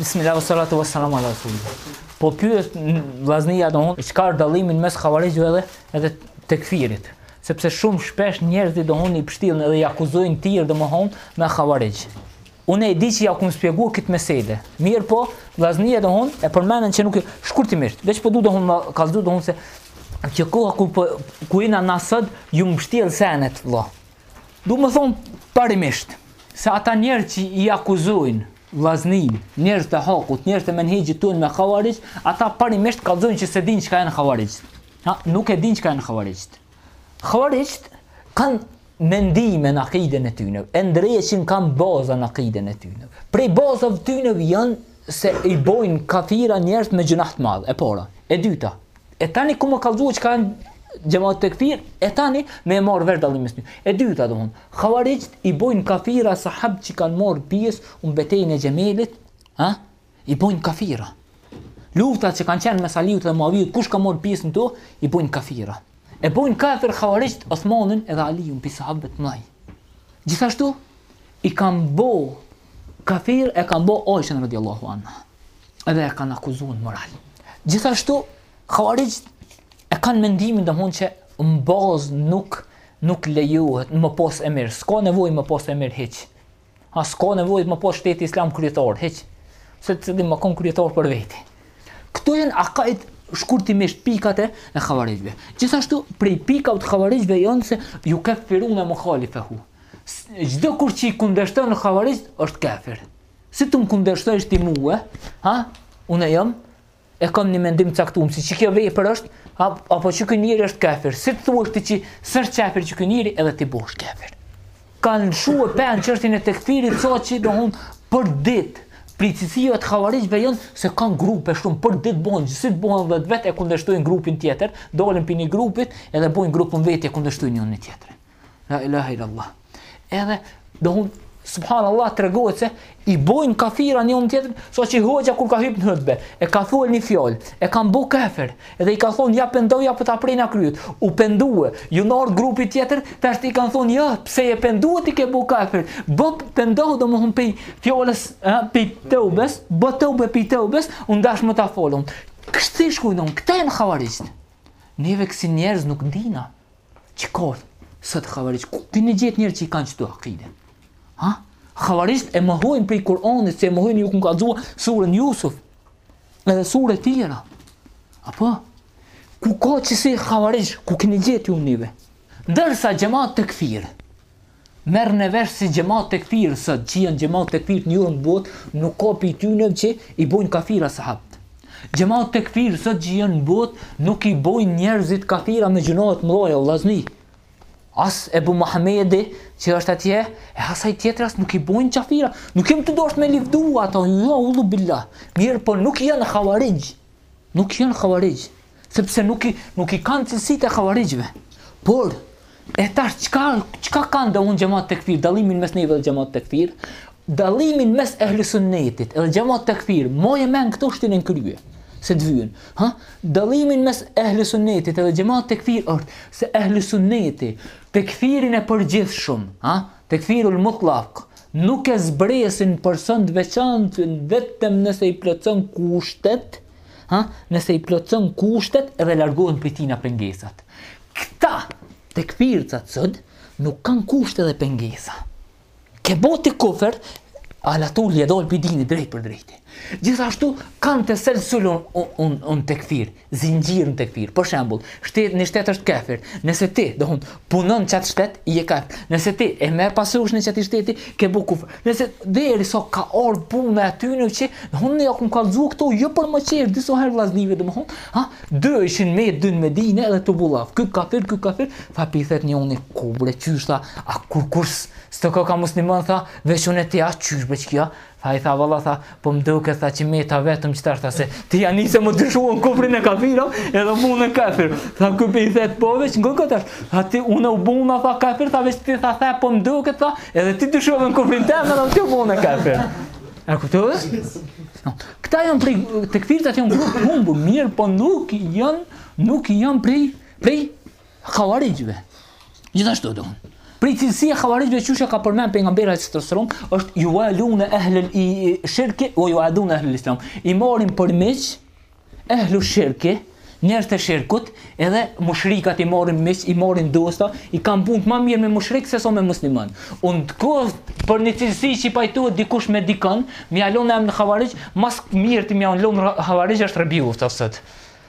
Bismillah wa salatu wa salam ala rasulillah. Po pyet vllaznija don, çka është dallimi mes havarixhëve edhe edhe tekfirit? Sepse shumë shpesh njerëzit dohon i pështjellin edhe i akuzojnë të tjerë domthon me havarixh. Unë e di që ja kam shpjegu këtë meselë. Mirëpo, vllaznija dohon e përmendën që nuk shkurtimisht, veç po du dohon ka zgjuar dohon se që koha ku po ku jena na sot u pështjell senet vëlla. Domethon parimisht se ata njerëz që i akuzojnë Vllaznin, njerëzit e hakut, njerëzit e menhexhit tonë me Khawarij, ata parimisht kallxojnë që s'e dinë çka janë Khawarij. Ha, nuk e dinë çka janë Khawarij. Khawarij kanë mendime në akiden e tyre, e ndreqin kanë baza në akiden e tyre. Prej bazave tyre janë se i bojnë kafira njerëzit me gjunah të madh, e para. E dyta, E tani kom me kallxu çka janë xhamat tekfir, e tani me e marr vesh dallimin e tyre. E dyta do hon, Khawarijt i bojnë kafira sahabët që kanë marr pjesë në betejën e Xhemelit, ha? I bojnë kafira. Luftat që kanë qenë mes Aliut dhe Muaviut, kush ka marr pjesë në to, i bojnë kafira. E bojnë kafir Khawarijt Osmanin edhe Aliun pi sahabët të mëdhenj. Gjithashtu i kanë bo kafir e kanë bo Aishën radiallahu anha. dhe e kanë akuzuar moral. Gjithashtu Khawarijt e kanë mendimin domthon që në bazë nuk nuk lejohet me pas emir, s'ka nevojë me pas emir hiç. A s'ka nevojë me pas shteti islam kryetar hiç. Secili me kon kryetar për vete. Këto janë akaid shkurtimisht pikat e Khawarijve. Gjithashtu prej pikave të Khawarijve janë se jukeffirune mukhalifehu. Çdokush që i kundërshton Khawarijt është kafir. Si të më kundërshtojsh ti mua? Ha? Unë jam e kam një mendim të caktuar, si që kjo vepër është, apo, apo që ky njeri është kafir. Si të thush ti që s'është kafir qeky njeri edhe ti bohesh kafir. Kanë lëshuar pe në çështjen e tekfirit sa që domthon për ditë. Prej cilësive të Khawarijve janë se kanë grupe shumë për ditë bën, si të bëhen dhetë vetë e kundërshtojnë grupin tjetër, dalin prej një grupit edhe bëjnë grupin vetë e kundërshtojnë njëri tjetrin. La ilaha illa Allah. Edhe domthon subhanallahu tregohet se i bojn kafira njëun tjetrin, sa që hoxha kur ka hyp në hutbe, e ka thonë një fjalë, e kanë bo kafer, edhe i kanë thonë ja pendohu apo ta prejna kryet. U pendu, ju ka ardh grupi tjetër, tash i kanë thonë ja, pse je pendu ti je bo kafer? Bë pendohu domethon pe fjalës, ha, pe tobes, bë tobe pe tobes, n'dash me ta falun. Kështu shkojnë, këta janë Khawarijt. Neve kësi njerëz nuk dina. Që ka sot Khawarij? Ku kini gjet njerëz që i kanë qeto akide? Ha? Khawarijt e mohojnë prej Kur'anit, se e mohojnë ju ku ka dhua surën Yusuf. Edhe surë tjera. Apo ku ka qesi Khawarij, ku keni gjet ju neve? Ndërsa xhamat tekfir. Merrne vesh si xhemat tekfir sot qi jan xhemat tekfir njërë në bot nuk ka pi tynev qi i bojn kafira sahabt xhemat tekfir sot qi jan në bot nuk i bojn njerzit kafira me gjunat mdhaja vllazni as ebu muhamedi qi është atje e as aj tjetri as nuk i bojn qafira nuk jem tu dasht me livdu ata jo audhu billah mirpo nuk jan havarixh nuk jan havarixh Sepse nuk i nuk i kanë cilësitë e Havarixhëve. Por e tash çka çka kanë domethënë xhamat tekfir, dallimin mes neve dhe xhamat tekfir, dallimin mes ehli sunnetit dhe xhamat tekfir, maje men këto shtini në krye se të vyjnë. Ha? Dallimin mes ehli sunnetit edhe xhamat tekfir është se ehli sunneti tekfirin e përgjithshëm, ha? Tekfirul mutlak, nuk e zbresin person të veçantë vetëm nëse i plotson kushtet, ha, nëse i plotëson kushtet dhe largohen prej tina pengesat. Këta tekfircat sot nuk kanë kushte dhe pengesa. Ke bo ti kufër, alatull je dal prej dini drejt për drejti. Gjithashtu kanë teselsul un, un, un tekfir, zinxhir në tekfir. Për shembull, shtet në shtet është kafir. Nëse ti, domethënë, Punon n'çat shtet je kafir. Nëse ti e merr pasoshin e çatij shteti, ke bo kufër. Nëse deri sa ka ardh puna e tyne që unë ja kum kallxu këto jo për me qesh disa herë vllaznive domethënë, ha, dy ishin met dy në Medinë edhe tu bo llaf. Ky kafir, ky kafir, tha pi thet njoni, ku bre qysh tha, a kurkush s'të ka ka musliman tha, veç unë e ti, a qysh bre ç'kjo, Tha i tha valla tha, po më duket tha që meta vetëm që tërë tha se ti ja nise me dyshu n'kufrin e kafirëve edhe u bone kafir. Tha ky pi thet po veç në këtë është, tha ti unë u bona tha kafir, tha veç ti tha tha po më duket tha edhe ti dyshon n'kufrin tem edhe ti u bone kafir. E kuptove? No. Këta janë prej, tekfircat janë grup i humbur, mirë po nuk janë, nuk janë prej, prej, Khawarijve. Gjithashtu domethënë. Prej cilësive të Khawarijve që ka përmend pejgamberi alayhis salam është yuwalun ehl al shirk wa yuadun ehl al islam. I marrin për miq ehl al shirk, njerëz të shirkut, edhe mushrikat i marrin miq, i marrin dosta, i kanë punët ma mirë me mushrik se sa me musliman. U ndkoz për një cilësi që pajtohet dikush me dikon, me ja lon emnin Khawarij, ma s'miri ti me ja lon Khawarij është rrebiu thotë.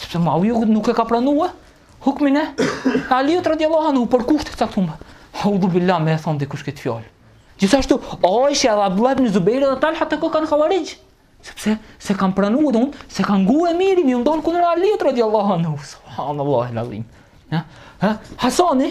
Sepse Muawiu nuk e ka pranuar hukmin e Aliut radhiyallahu anhu për kushte të caktuara. Audu billah me e thon dikush këtë fjalë. Gjithashtu, Aisha dhe Abdullah ibn Zubair dhe Talha të kanë khavarij. Sepse s'e kanë pranuar domethënë, s'e kanë ngu emirin, janë dal kundër Aliut radhiyallahu anhu. Subhanallahu alazim. Ha? Ha? Hasani,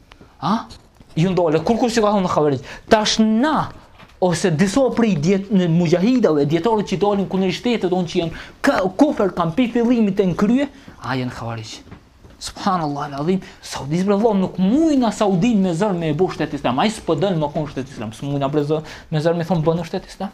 A? Ju ndole, kur kur si ka thonë havarixh, tash na, ose disa prej dijet muxhahidave, dijetarët që i dalin kundër shtetit, onë që janë ka, kufër kanë pi fillimit e në krye, a janë havarixh. Subhanallahil adhim, Saudis bre vlla, nuk mujna Saudin me zor me e bo shtet islam, ai s'po don me konë shtet islam, s'mujna bre zor, me zor me thonë bëne shtet islam.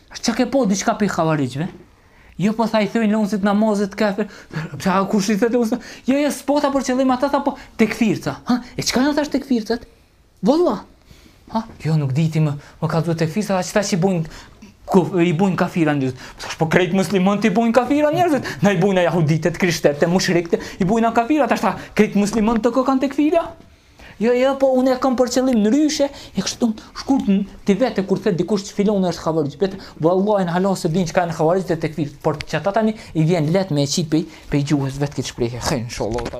Çka ke po diçka pej havarixhve? Jo po tha i thojn lonsit namazit kafir. Pse a kush i thotë usta? Jo jo s'e pata për qëllim ata tha po tekfirca. Ha, e çka janë thash tekfircat? Valla. Ha, jo nuk di ti më, më ka duhet tekfirca, as tash i bojn ku i bojn kafira njerëz. Tash po krejt muslimant i bojn kafira njerëz. Na i bojn jahuditë, krishterët, mushrikët, i bojn kafira tash ta krejt muslimantë kokan tekfira. Jo, jo, po unë e kam për qëllim ndryshe, e kështu shkurt ti vetë kur thet dikush që filon është havarixh, vetë vallahi hala s'e din çka janë havarixh dhe tekfir, por çata tani i vjen leht me e qit pej gjuhës vetë këtë shprehje. Hejr inshallah.